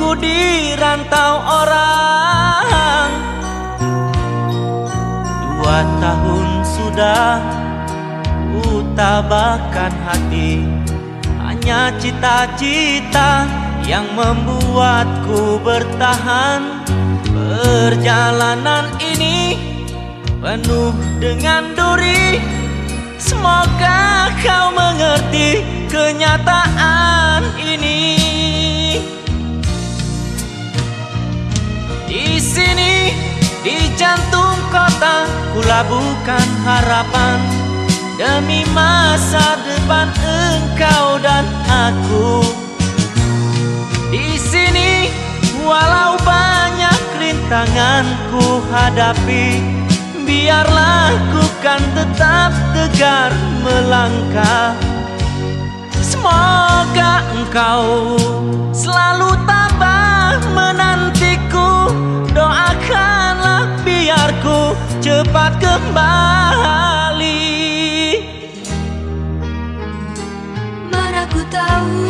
hidupku di rantau orang. Dua tahun sudah ku tabahkan hati. Hanya cita-cita yang membuatku bertahan. Perjalanan ini penuh dengan duri. Semoga kau mengerti kenyataan ini sini, di jantung kota Kulabukan harapan. Demi masa depan engkau dan aku. Di sini, walau banyak rintangan ku hadapi. Biarlah ku kan tetap tegar melangkah. Semoga engkau selalu tabah Biarku cepat kembali. Mana ku tahu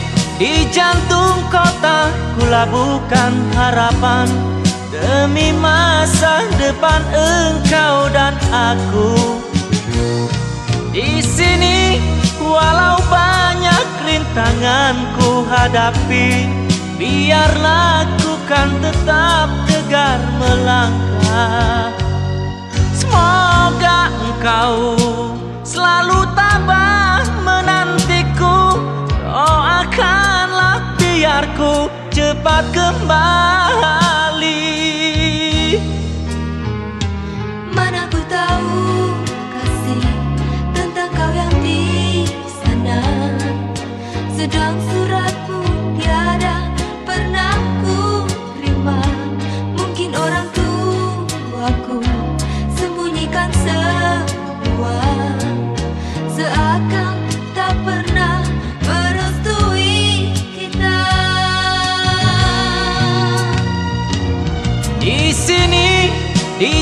di jantung kota, kulabukan harapan demi masa depan engkau dan aku. Di sini, walau banyak rintangan ku hadapi, biarlah ku kan tetap tegar melangkah. Semoga engkau selalu tabah biarku cepat kembali. Mana ku tahu kasih tentang kau yang di sana. Sedang suratmu tiada pernah ku terima. Mungkin orang tuaku sembunyikan semua. Seakan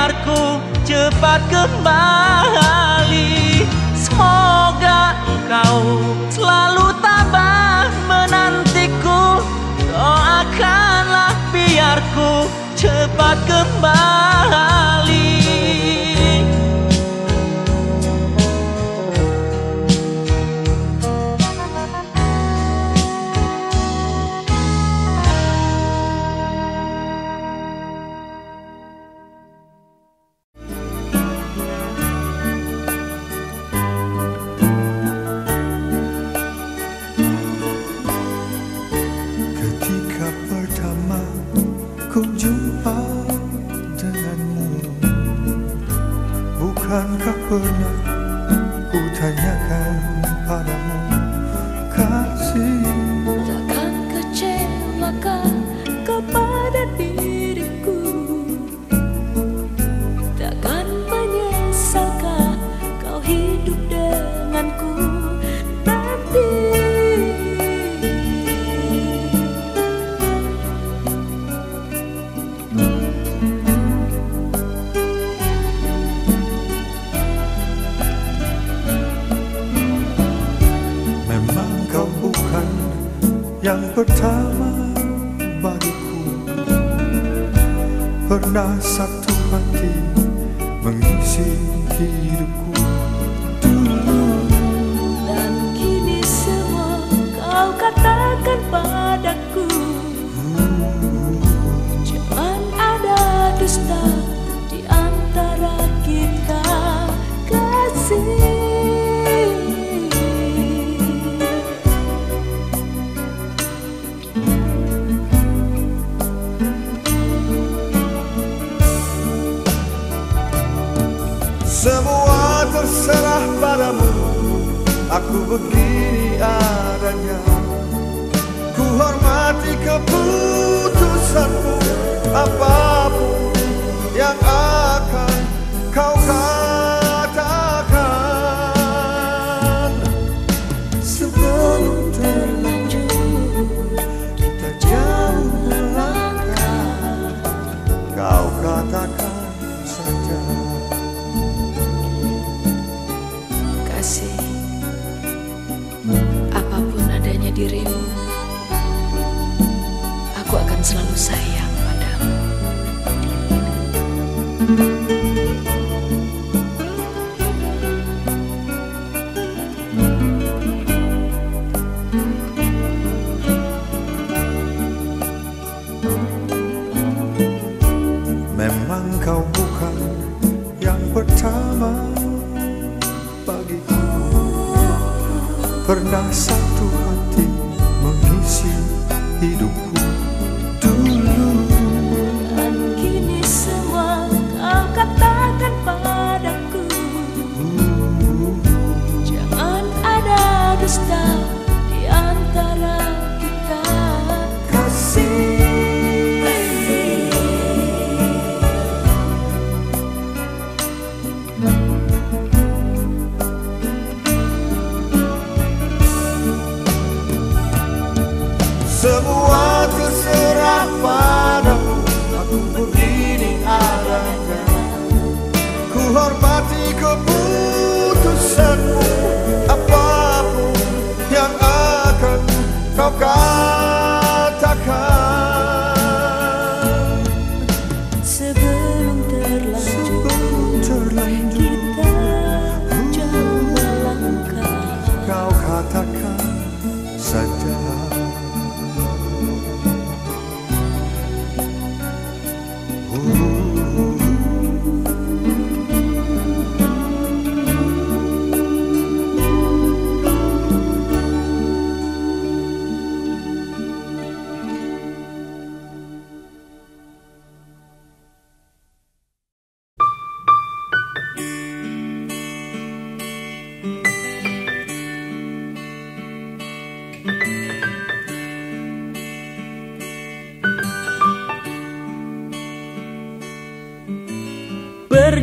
biarku cepat kembali. Semoga engkau selalu tabah menantiku. Doakanlah biarku cepat kembali Bukankah pernah pertama bagiku. Pernah satu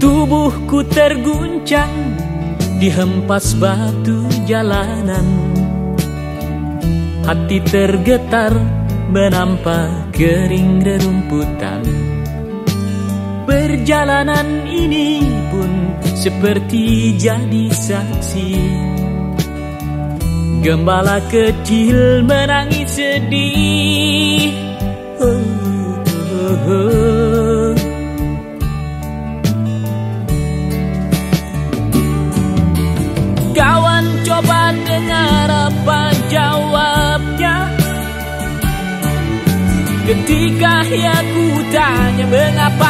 Tubuhku terguncang dihempas batu jalanan. Hati tergetar menampak kering rerumputan. Perjalanan ini pun seperti jadi saksi Gembala kecil menangis sedih. Kawan coba dengar apa jawabnya Ketika ya ku tanya mengapa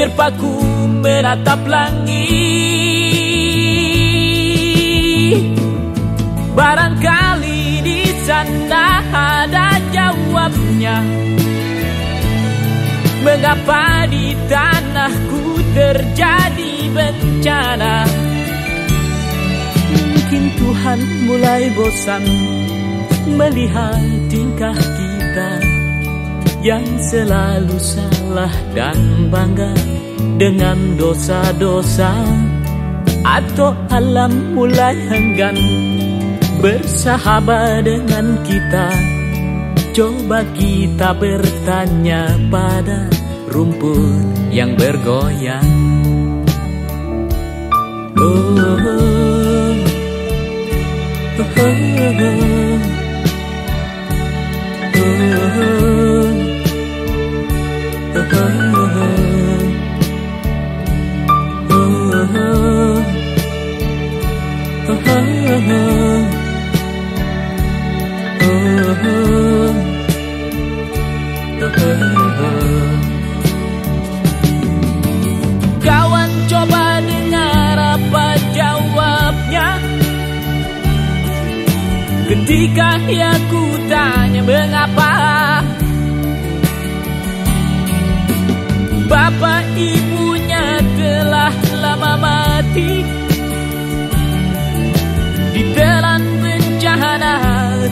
Terpaku menatap langit. Barangkali di sana ada jawabnya. Mengapa di tanahku terjadi bencana? Mungkin Tuhan mulai bosan Melihat tingkah kita Yang selalu salah dan bangga Dengan dosa-dosa Atau alam mulai enggan Bersahabat dengan kita Coba kita bertanya pada rumput yang bergoyang Oh, oh, oh, oh, oh, Kawan coba dengar apa jawabnya? Ketika ia ku tanya mengapa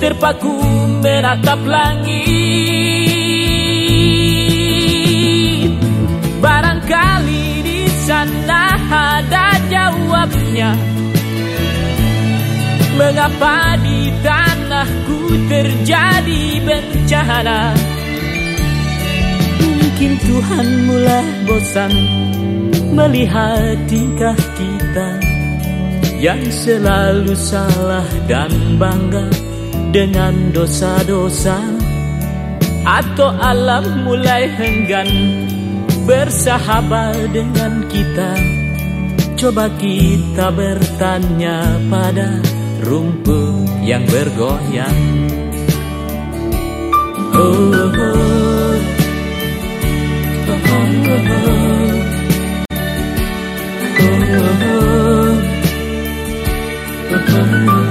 Terpaku menatap langit. Barangkali di sana ada jawabnya. Mengapa di tanahku terjadi bencana? Mungkin Tuhan mulai bosan Melihat tingkah kita Yang selalu salah dan bangga dengan dosa-dosa atau alam mulai enggan bersahabat dengan kita coba kita bertanya pada rumput yang bergoyang oh, oh, oh. Oh, oh, oh. Oh, oh, oh. Oh, oh, oh.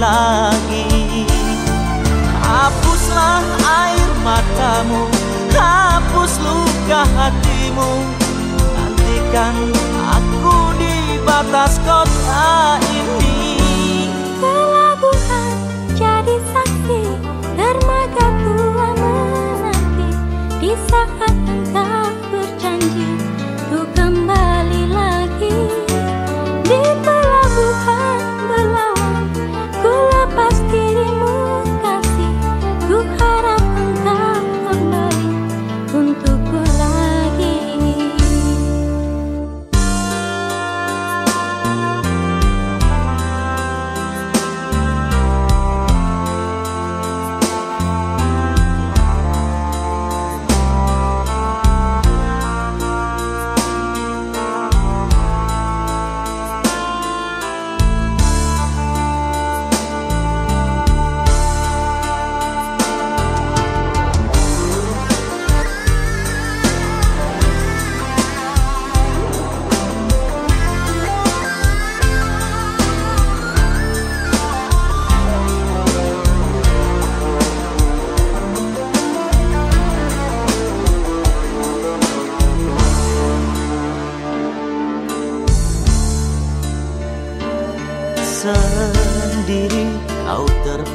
lagi. Hapuslah air matamu Hapus luka hatimu. Nantikan aku di batas kota ini. Pelabuhan jadi saksi Dermaga tua menanti Di saat engkau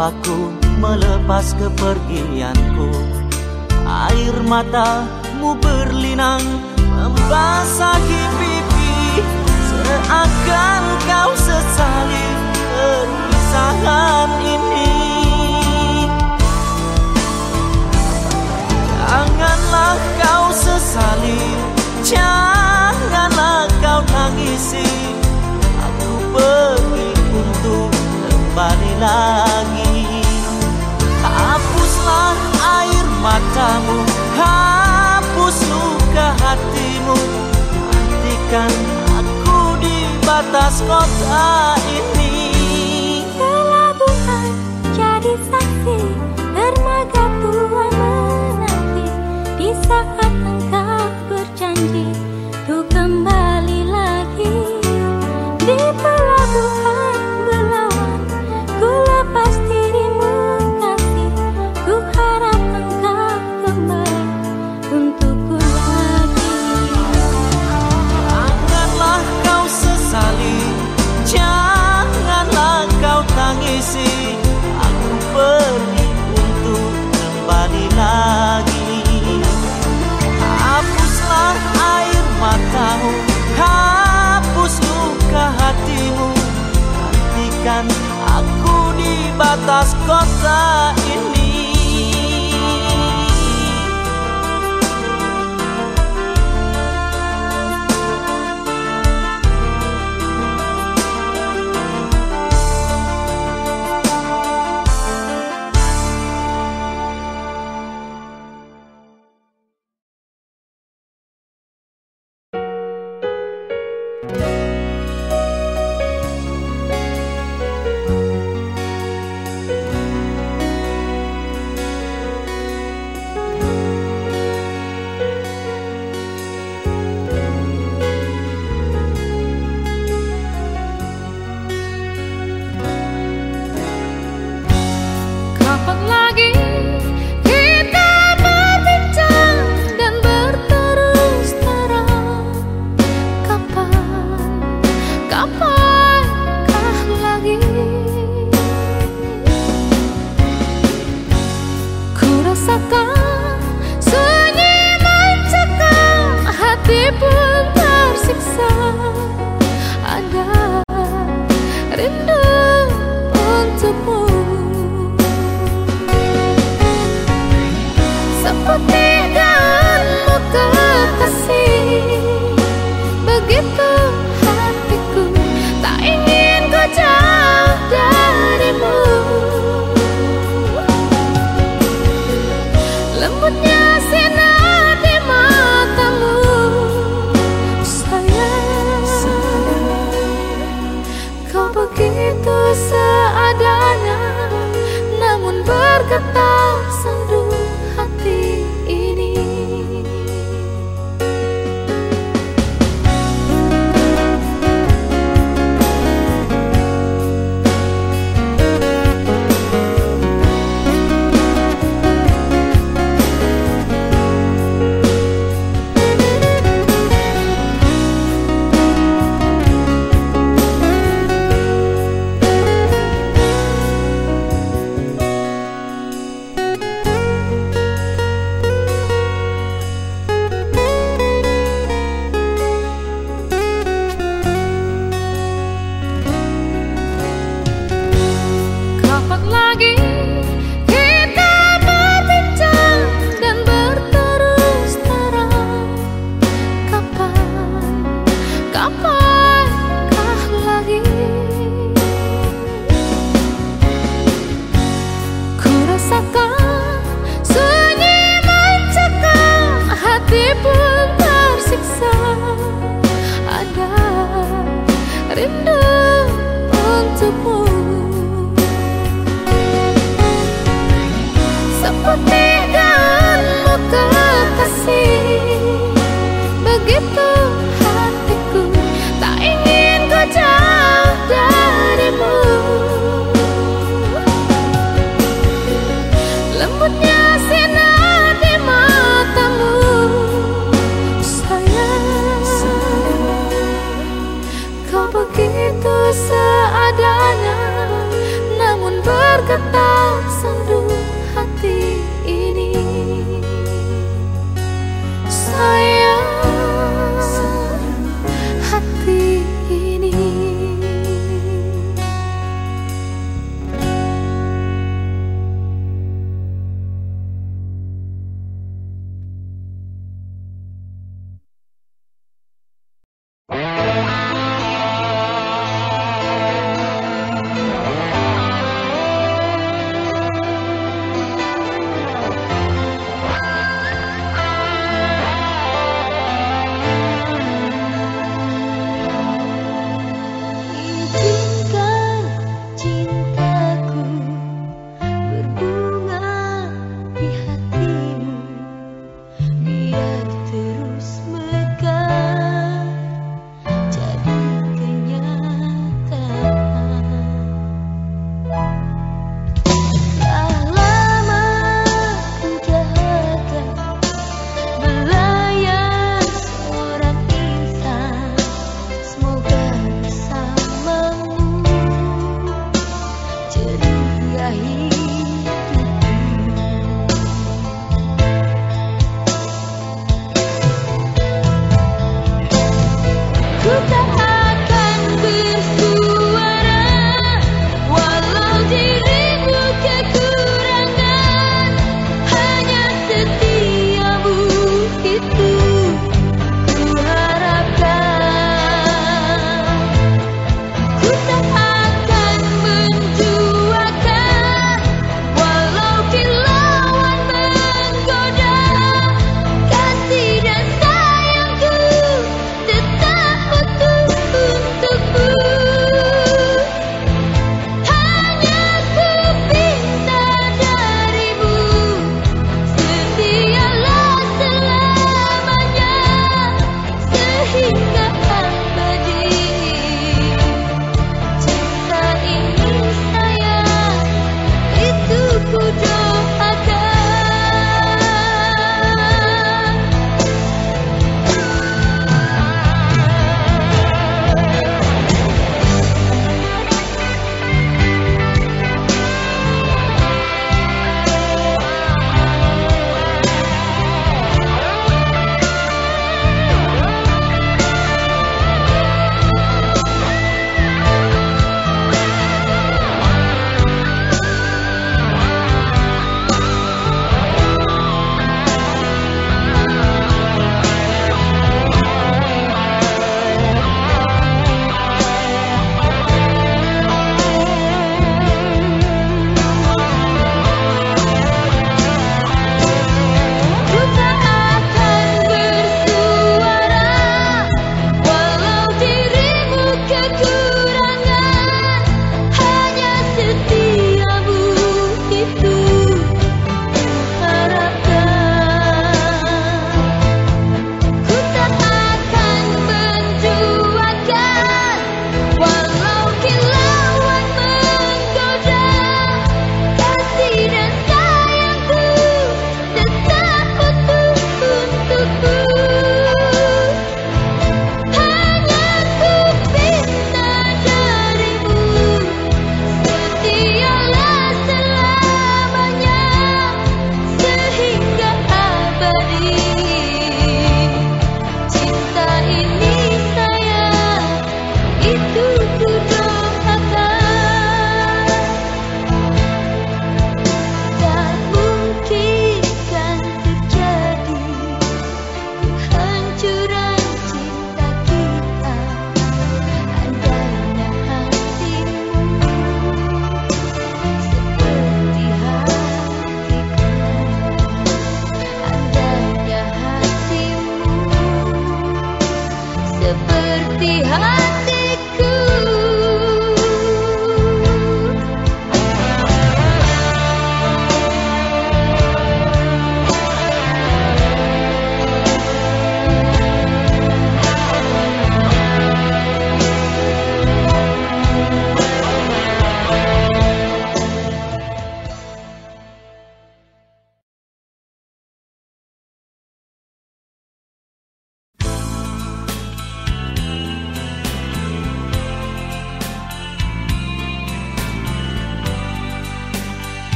terpaku melepas kepergianku. Air matamu berlinang membasahi pipi. Seakan kau sesali perpisahan ini. Janganlah kau sesali Janganlah kau tangisi. Aku pergi untuk kembali lagi Hapuslah air matamu Hapus luka hatimu. Nantikan aku di batas kota ini. Pelabuhan jadi saksi Dermaga tua menanti Di saat engkau berjanji batas kota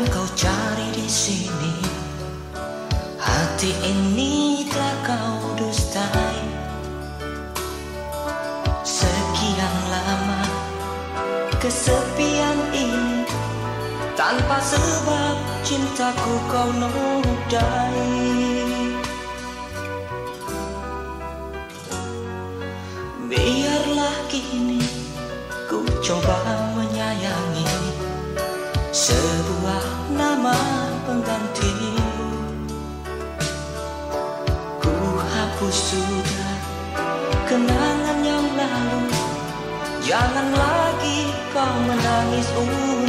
yang kau cari di sini. Hati ini telah kau dustai. Sekian lama kesepian ini Tanpa sebab cintaku kau nolak Aku sudah kenangan yang lalu Jangan lagi kau menangis uh.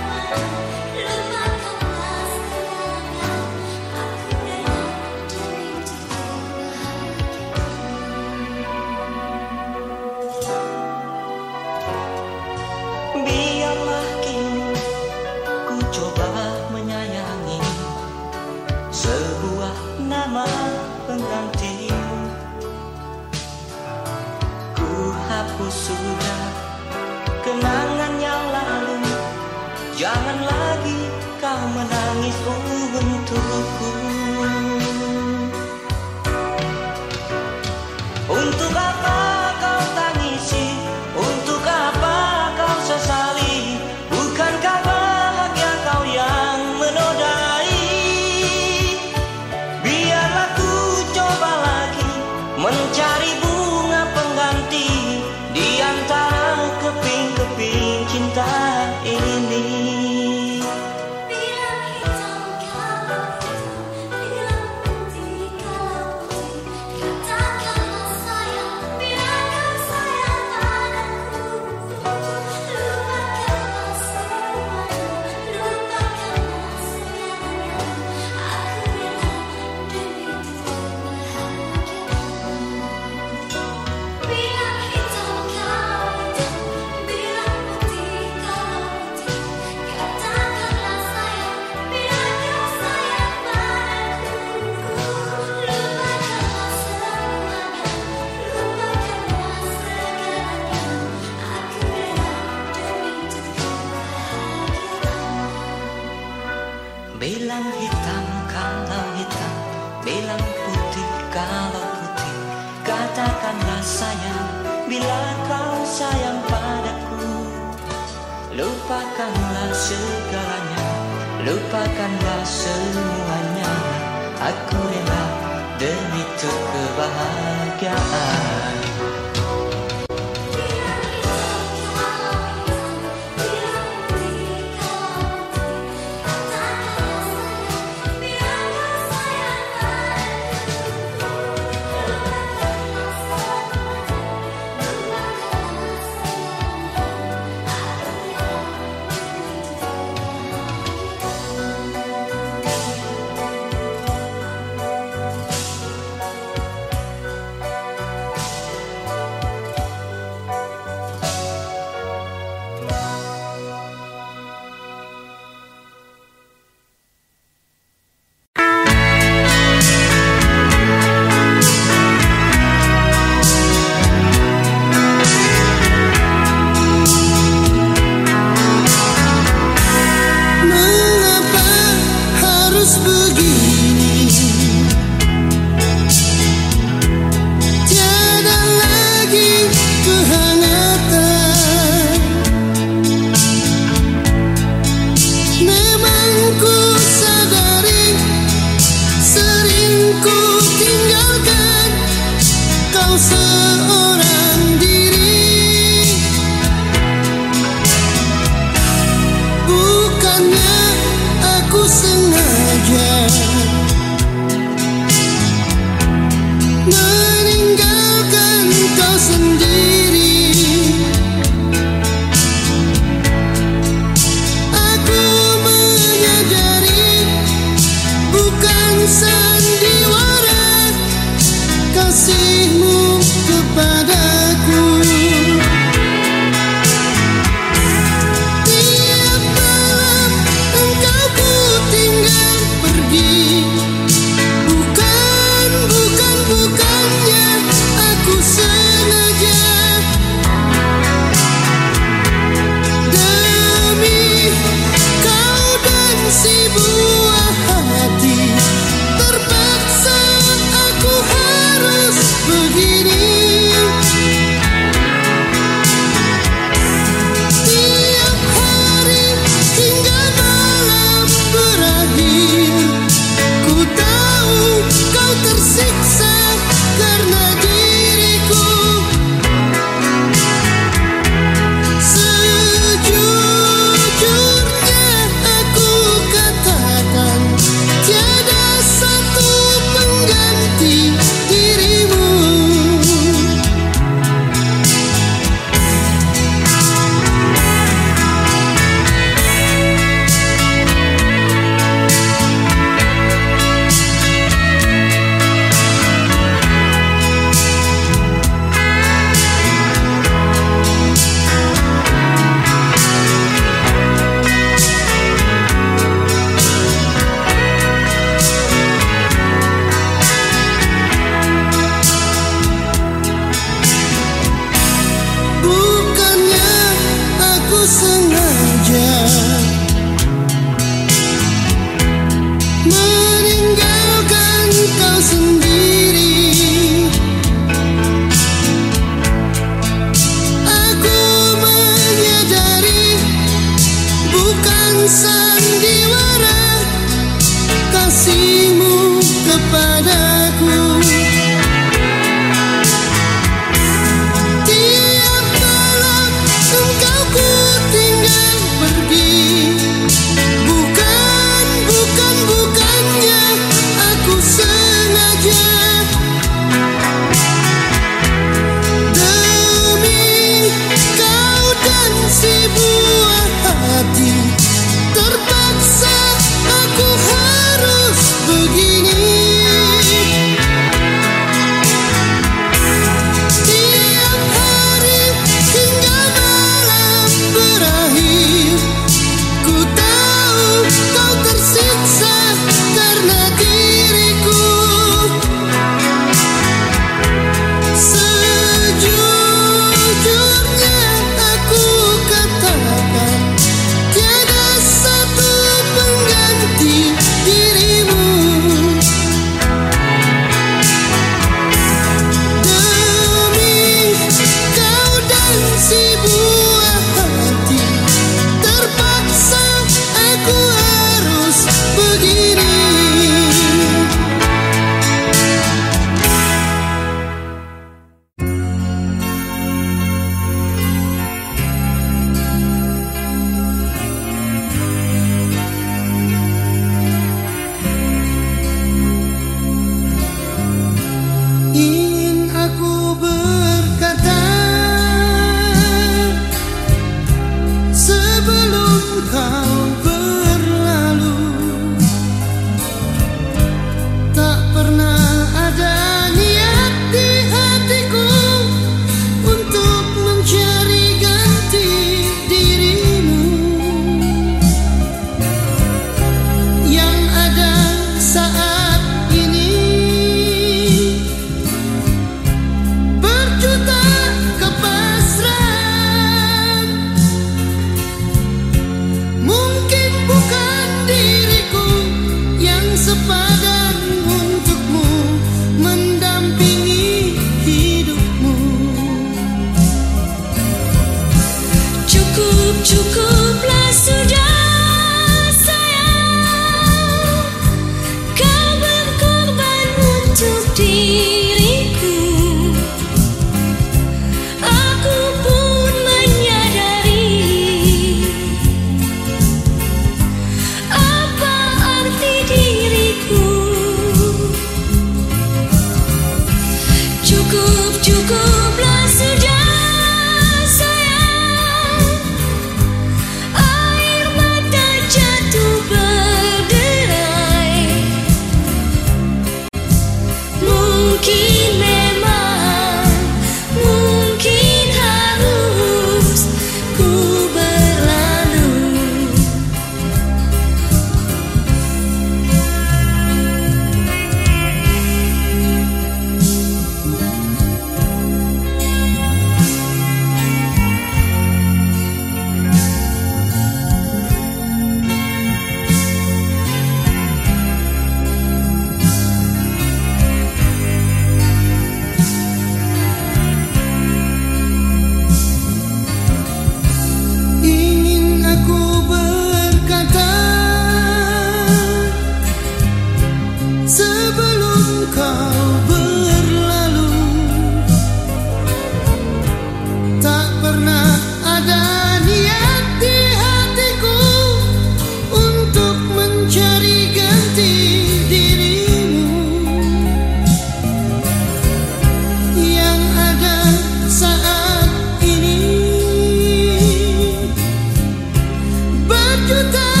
You tell?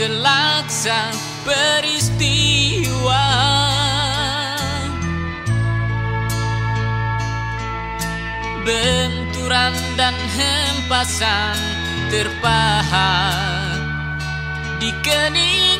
selaksa peristiwa. Benturan dan hempasan terpahat di kening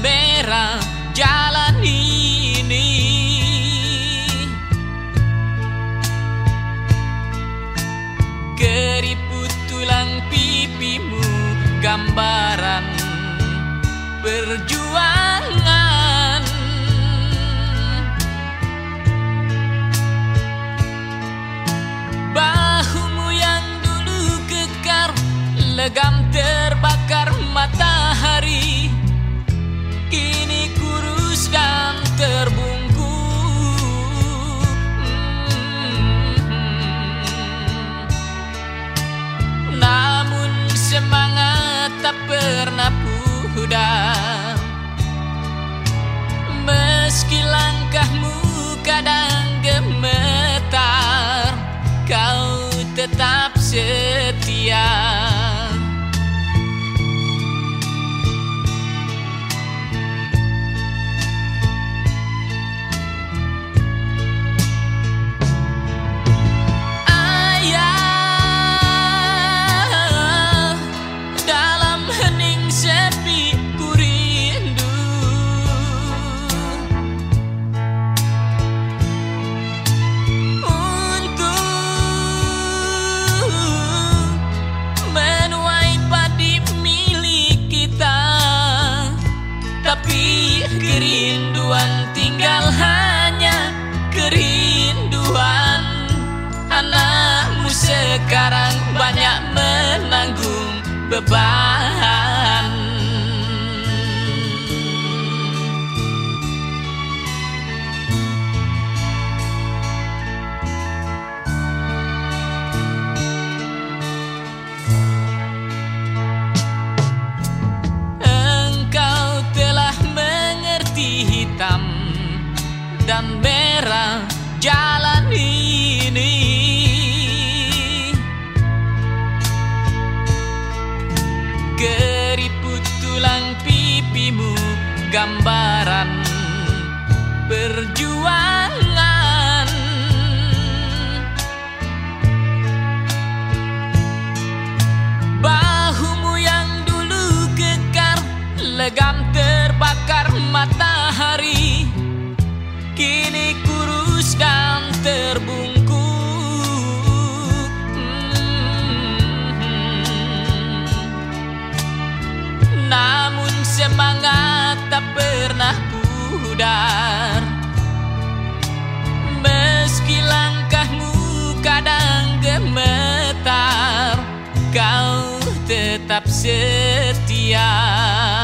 verás die. goodbye. desertear.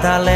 Telah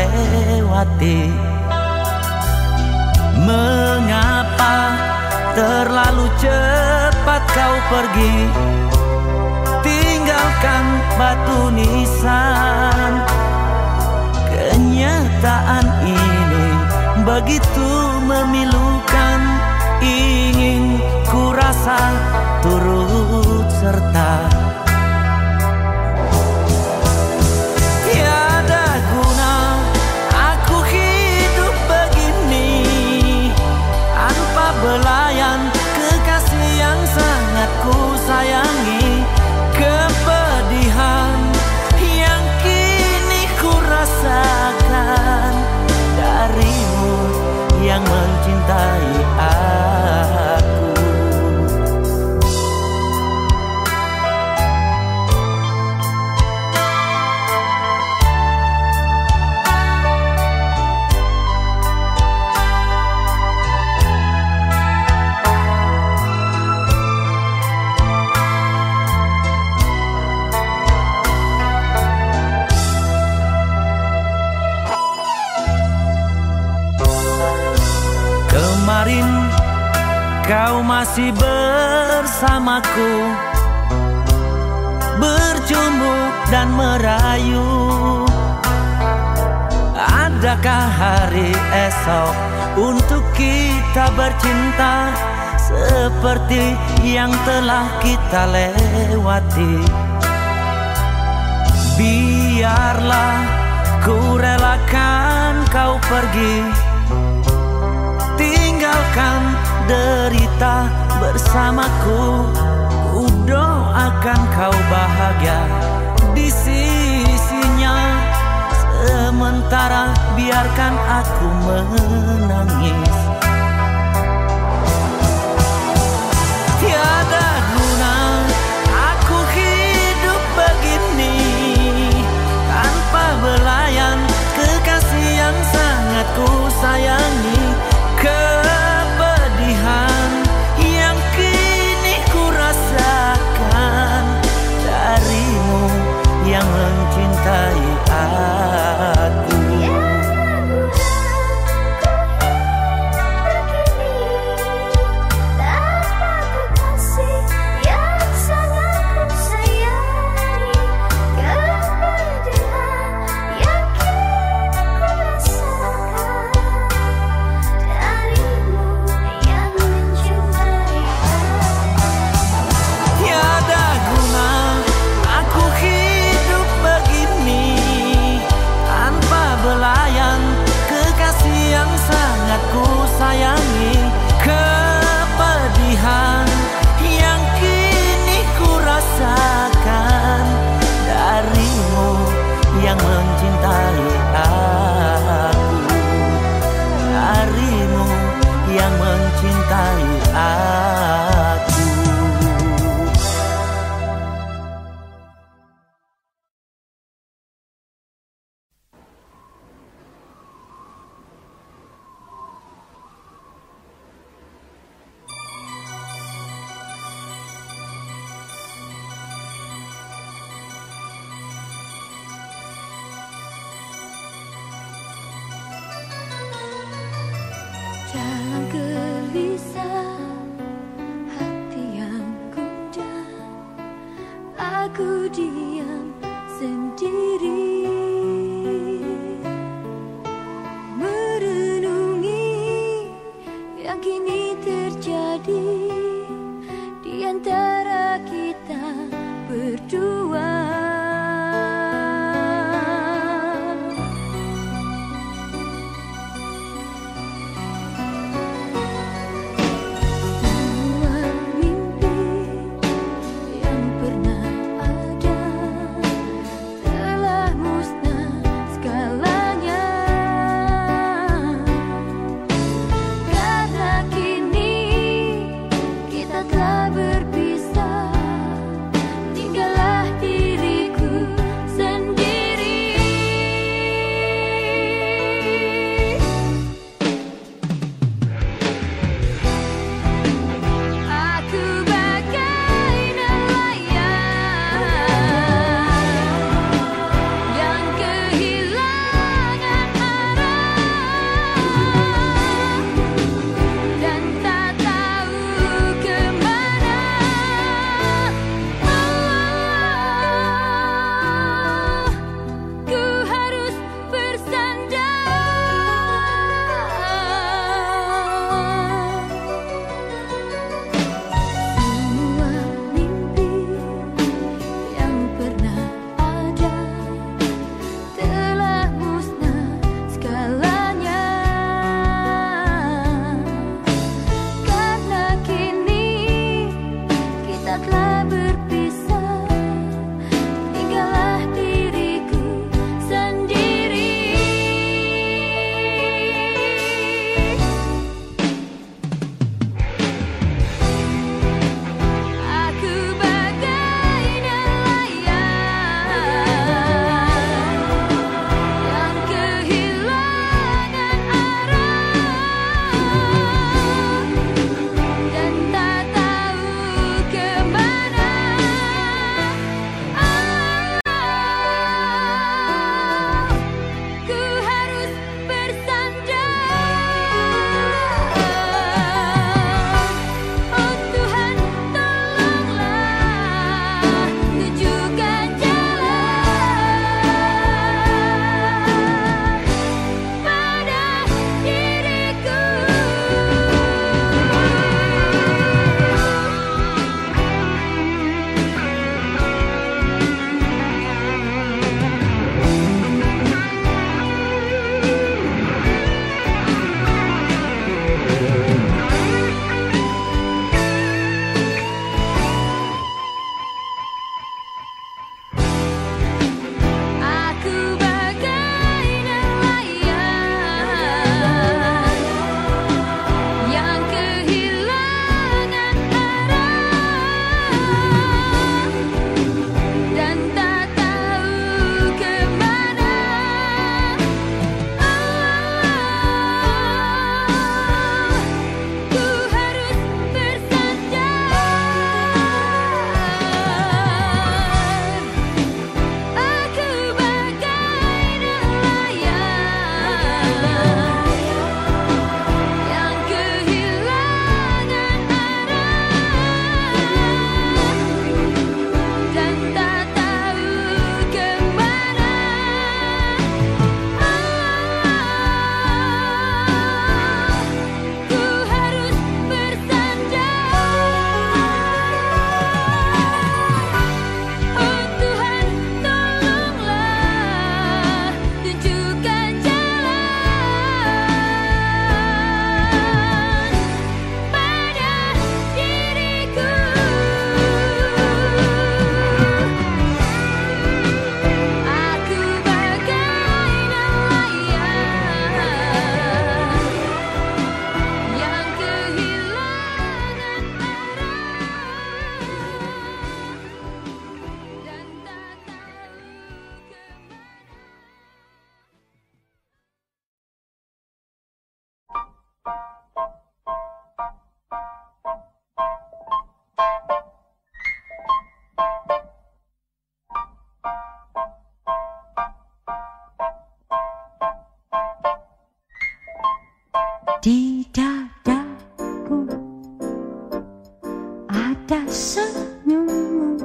ada senyummu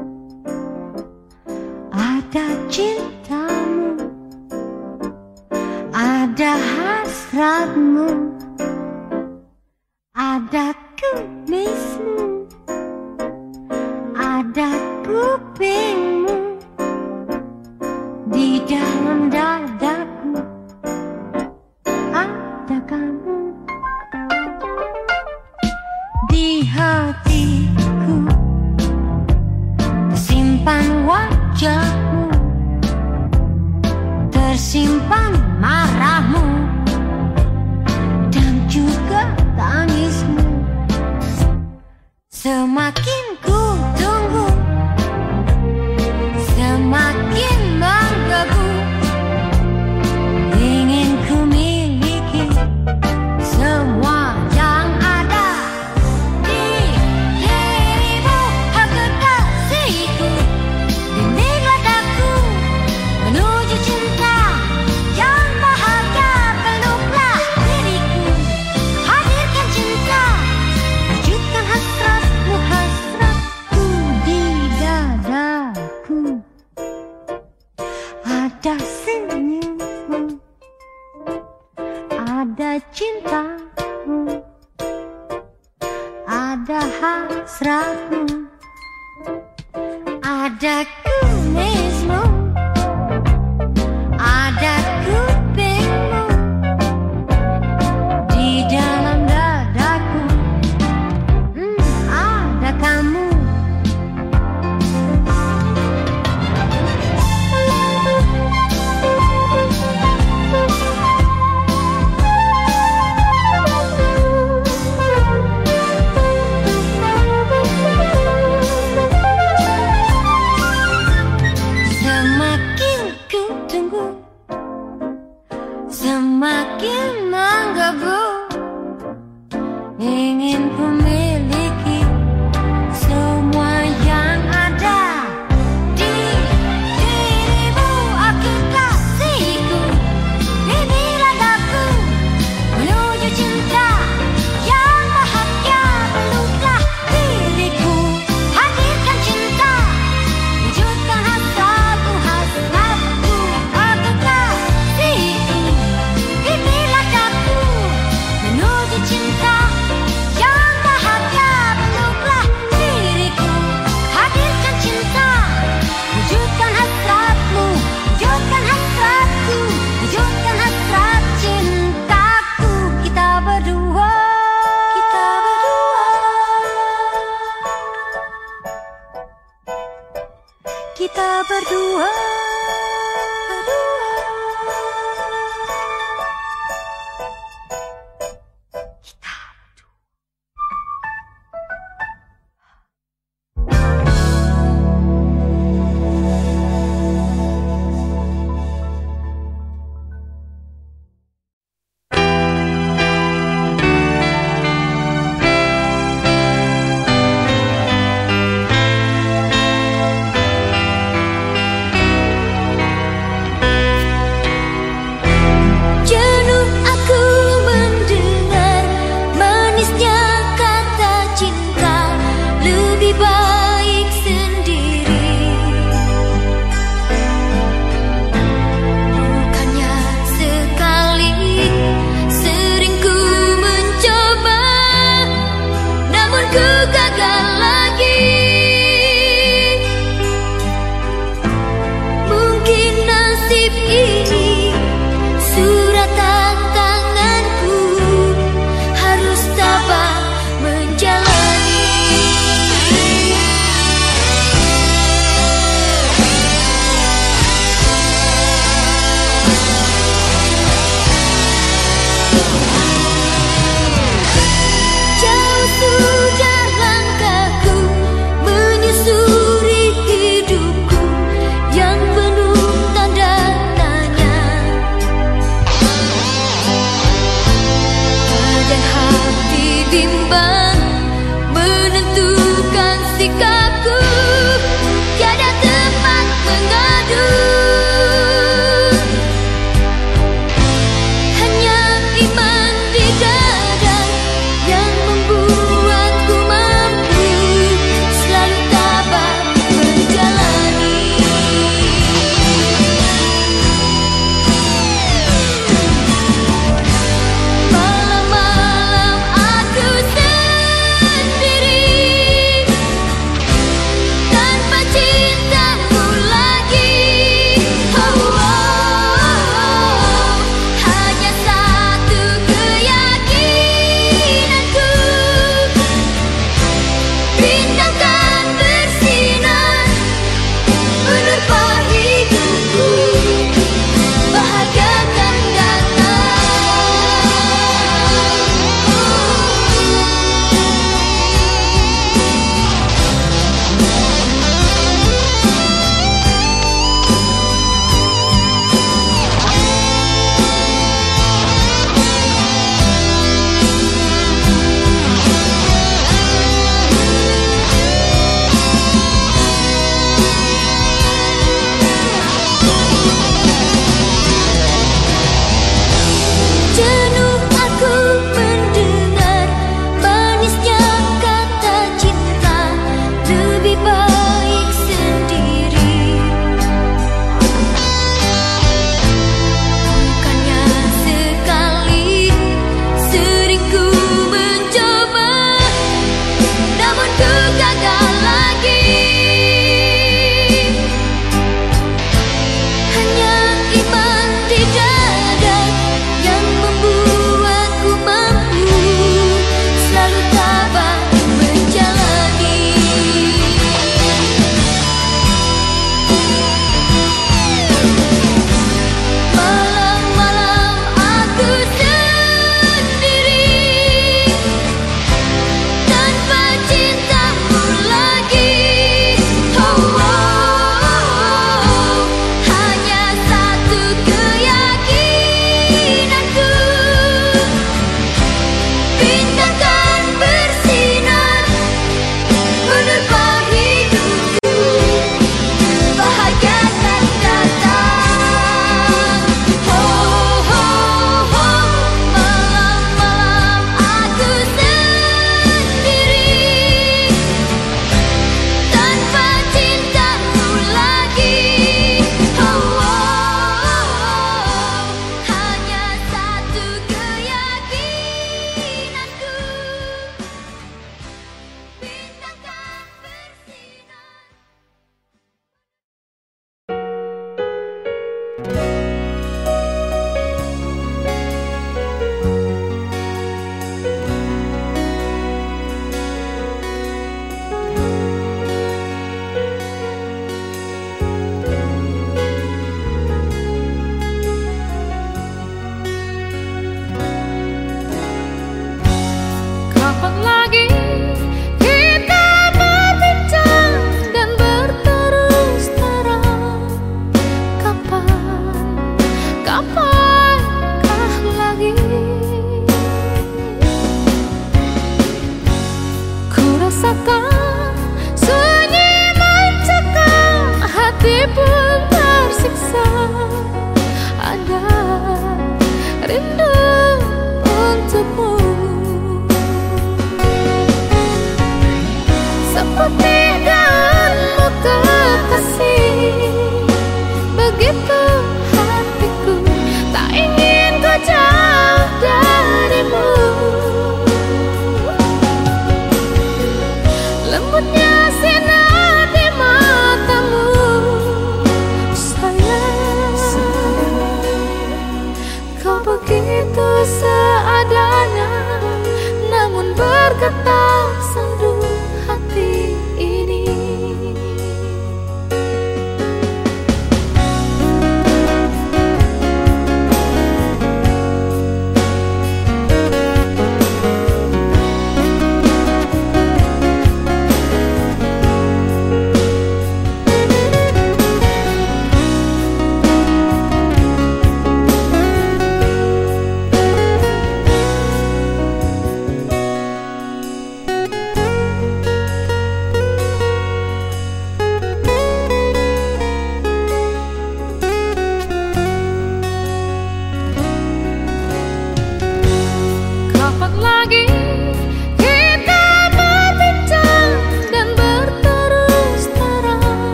Ada cintamu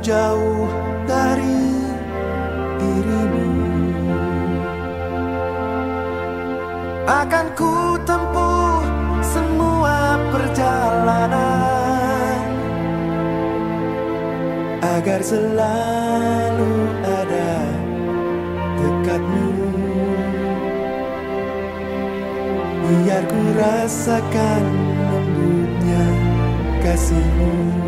jauh dari dirimu. Akan ku tempuh semua perjalanan Agar selalu ada dekatmu. Biar ku rasakan lembutnya kasihmu.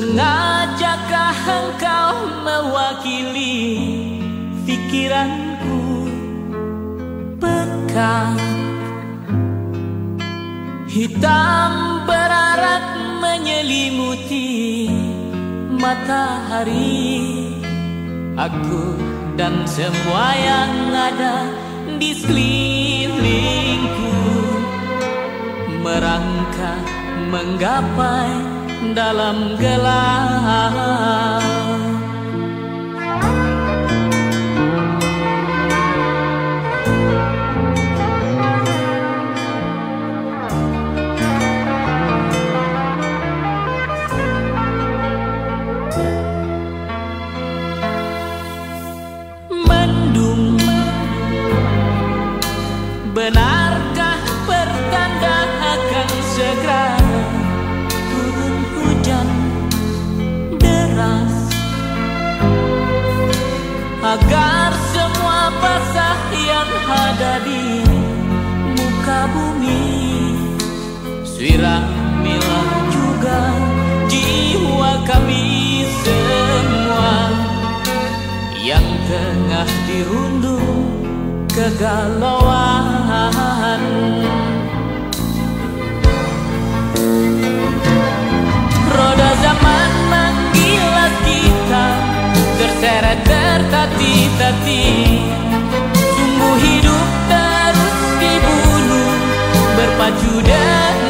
Sengajakah engkau mewakili pikiranku? Pekat. Hitam berarak menyelimuti matahari. Aku dan semua yang Iramilah juga jiwa kami semua Yang tengah dirundung kegalauan. Roda zaman menggilas kita Terseret tertati-tati Sungguh hidup terus dibunuh Berpacu dan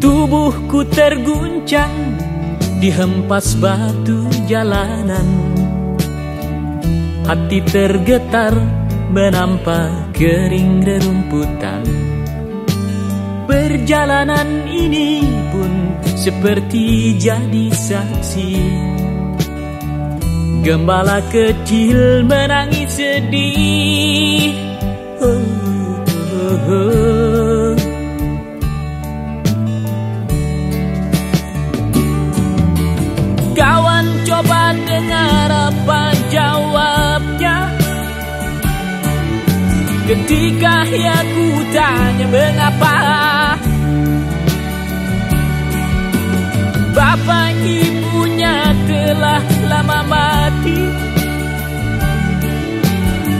Tubuhku terguncang dihempas batu jalanan. Hati tergetar menampak kering rerumputan. Perjalanan ini pun seperti jadi saksi Gembala kecil menangis sedih. Kawan coba dengar apa jawabnya Ketika ya ku tanya mengapa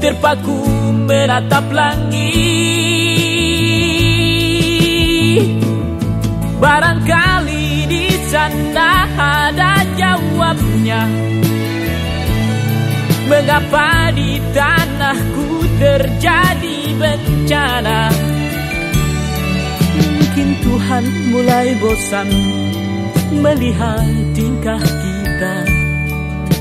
Terpaku menatap langit. Barangkali di sana ada jawabnya. Mengapa di tanahku terjadi bencana? Mungkin Tuhan mulai bosan Melihat tingkah kita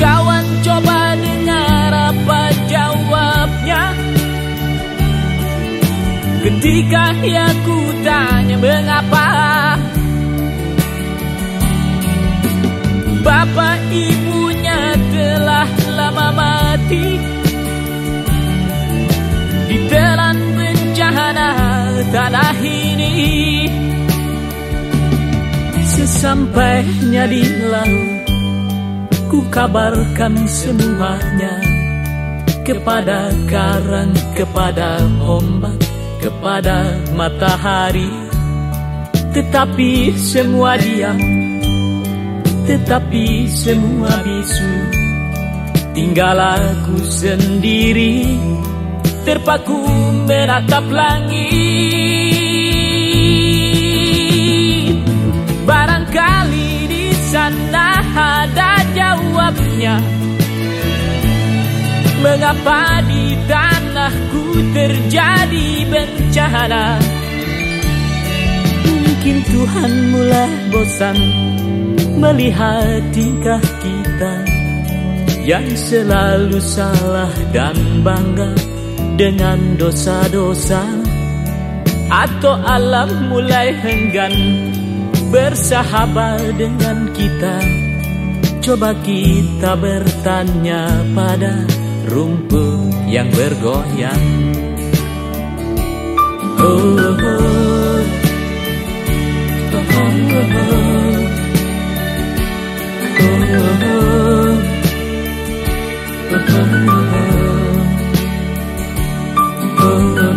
Kawan coba dengar apa jawabnya? Ketika ia ku tanya mengapa ibunya telah lama mati. Ditelan bencana tanah ini Sesampainya di laut Ku kabarkan semuanya Kepada karang, kepada ombak Kepada matahari. Tetapi semua diam Tetapi semua bisu. Tinggal aku sendiri Terpaku menatap langit. Barangkali di sana ada jawabnya. Mengapa di tanahku terjadi bencana? Mungkin Tuhan mulai bosan Melihat tingkah kita Yang selalu salah dan bangga Dengan dosa-dosa Atau alam mulai enggan Bersahabat dengan kita Coba kita bertanya pada rumput yang bergoyang Oh, oh, oh. Oh, oh, oh. Oh, Oh, oh, oh.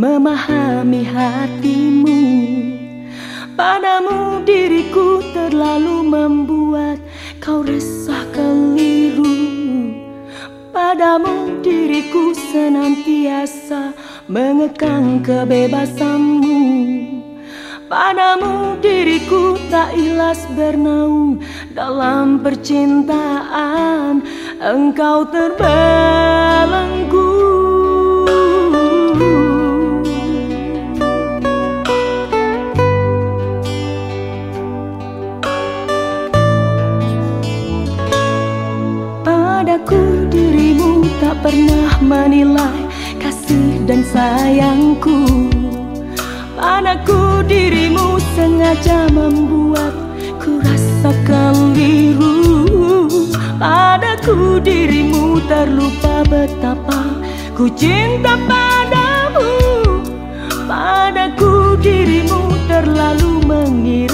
memahami hatimu. Padamu diriku terlalu membuat kau resah keliru. Padamu diriku senantiasa mengekang kebebasanmu. Padamu diriku tak ilas bernaung dalam percintaan. Engkau terbang. menilai kasih dan sayangku. Anakku dirimu sengaja membuat ku rasakan keliru. Padaku dirimu terlupa betapa ku cinta padamu. Padaku dirimu terlalu mengira.